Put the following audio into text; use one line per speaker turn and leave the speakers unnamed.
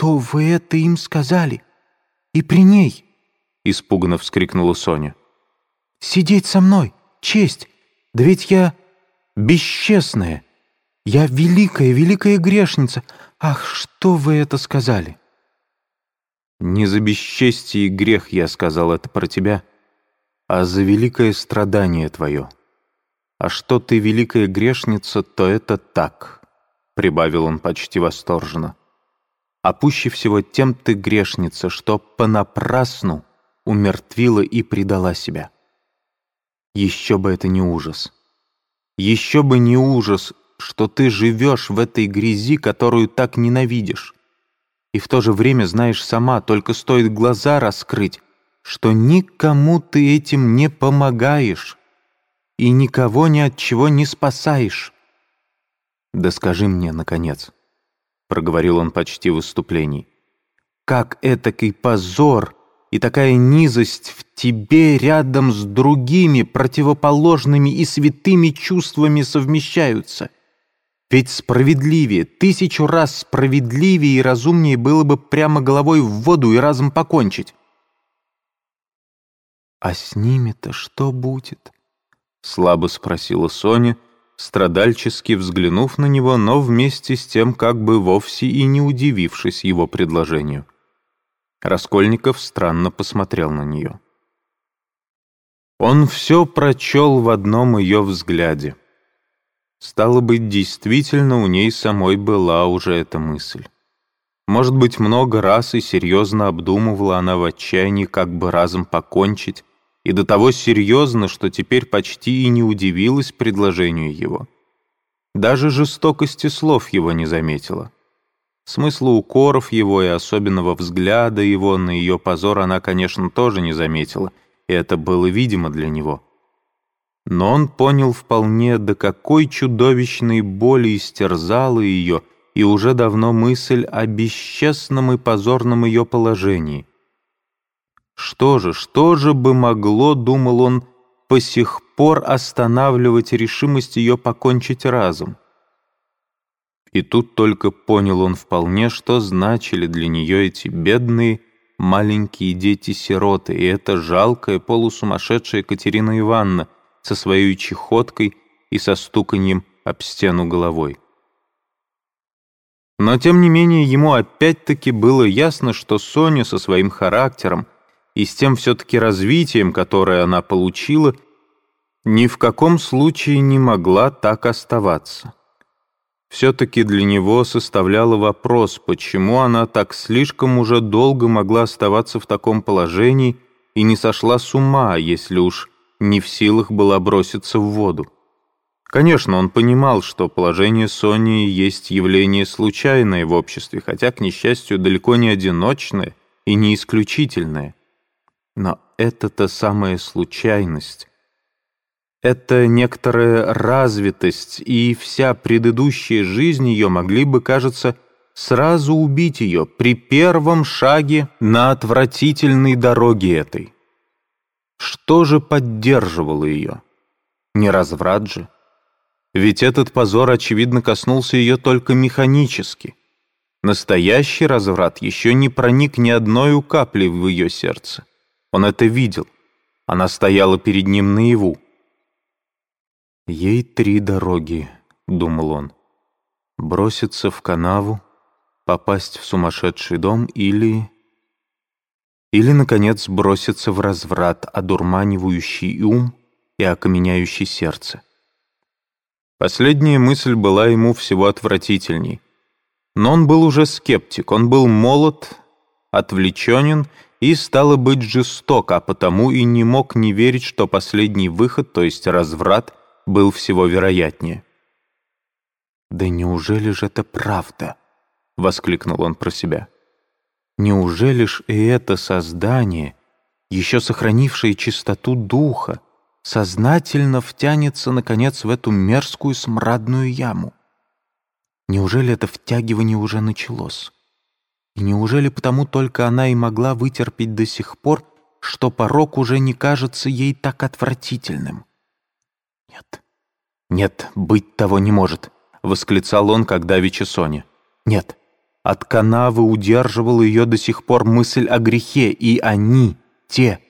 что вы это им сказали? И при ней?» — испуганно вскрикнула Соня. «Сидеть со мной, честь, да ведь я бесчестная, я великая, великая грешница. Ах, что вы это сказали?»
«Не за бесчестие и грех я сказал это про тебя, а за великое страдание твое. А что ты великая грешница, то это так», — прибавил он почти восторженно. «А пуще всего тем ты грешница, что понапрасну умертвила и предала себя. Еще бы это не ужас. Еще бы не ужас, что ты живешь в этой грязи, которую так ненавидишь. И в то же время знаешь сама, только стоит глаза раскрыть, что никому ты этим не помогаешь и никого ни от чего не спасаешь. «Да скажи мне, наконец», — проговорил он почти в выступлении, «как этакий позор и такая низость в тебе рядом с другими противоположными и святыми чувствами совмещаются?» Ведь справедливее, тысячу раз справедливее и разумнее было бы прямо головой в воду и разом покончить.
«А с ними-то что будет?»
— слабо спросила Соня, страдальчески взглянув на него, но вместе с тем как бы вовсе и не удивившись его предложению. Раскольников странно посмотрел на нее. Он все прочел в одном ее взгляде. Стало быть, действительно у ней самой была уже эта мысль. Может быть, много раз и серьезно обдумывала она в отчаянии, как бы разом покончить, и до того серьезно, что теперь почти и не удивилась предложению его. Даже жестокости слов его не заметила. Смысла укоров его и особенного взгляда его на ее позор она, конечно, тоже не заметила, и это было видимо для него — но он понял вполне, до какой чудовищной боли истерзала ее и уже давно мысль о бесчестном и позорном ее положении. Что же, что же бы могло, думал он, по сих пор останавливать решимость ее покончить разом? И тут только понял он вполне, что значили для нее эти бедные маленькие дети-сироты, и эта жалкая полусумасшедшая Катерина Ивановна — со своей чехоткой и со стуканьем об стену головой. Но, тем не менее, ему опять-таки было ясно, что Соня со своим характером и с тем все-таки развитием, которое она получила, ни в каком случае не могла так оставаться. Все-таки для него составляло вопрос, почему она так слишком уже долго могла оставаться в таком положении и не сошла с ума, если уж не в силах была броситься в воду. Конечно, он понимал, что положение Сони есть явление случайное в обществе, хотя, к несчастью, далеко не одиночное и не исключительное. Но это-то самая случайность. Это некоторая развитость, и вся предыдущая жизнь ее могли бы, кажется, сразу убить ее при первом шаге на отвратительной дороге этой. Что же поддерживало ее? Не разврат же. Ведь этот позор, очевидно, коснулся ее только механически. Настоящий разврат еще не проник ни одной капли в ее сердце. Он это видел. Она стояла перед ним наяву. «Ей три дороги», — думал он. «Броситься в канаву, попасть в сумасшедший дом или или, наконец, броситься в разврат, одурманивающий ум и окаменяющий сердце. Последняя мысль была ему всего отвратительней. Но он был уже скептик, он был молод, отвлеченен и, стало быть, жесток, а потому и не мог не верить, что последний выход, то есть разврат, был всего вероятнее. «Да неужели же это правда?» — воскликнул он про себя. Неужели ж и это создание, еще сохранившее чистоту духа, сознательно втянется, наконец, в эту мерзкую смрадную яму? Неужели это втягивание уже началось? Неужели потому только она и могла вытерпеть до сих пор, что порог уже не кажется ей так отвратительным? Нет, нет, быть того не может, — восклицал он, когда Вича Соня. Нет,
От канавы удерживала ее до сих пор мысль о грехе, и они, те,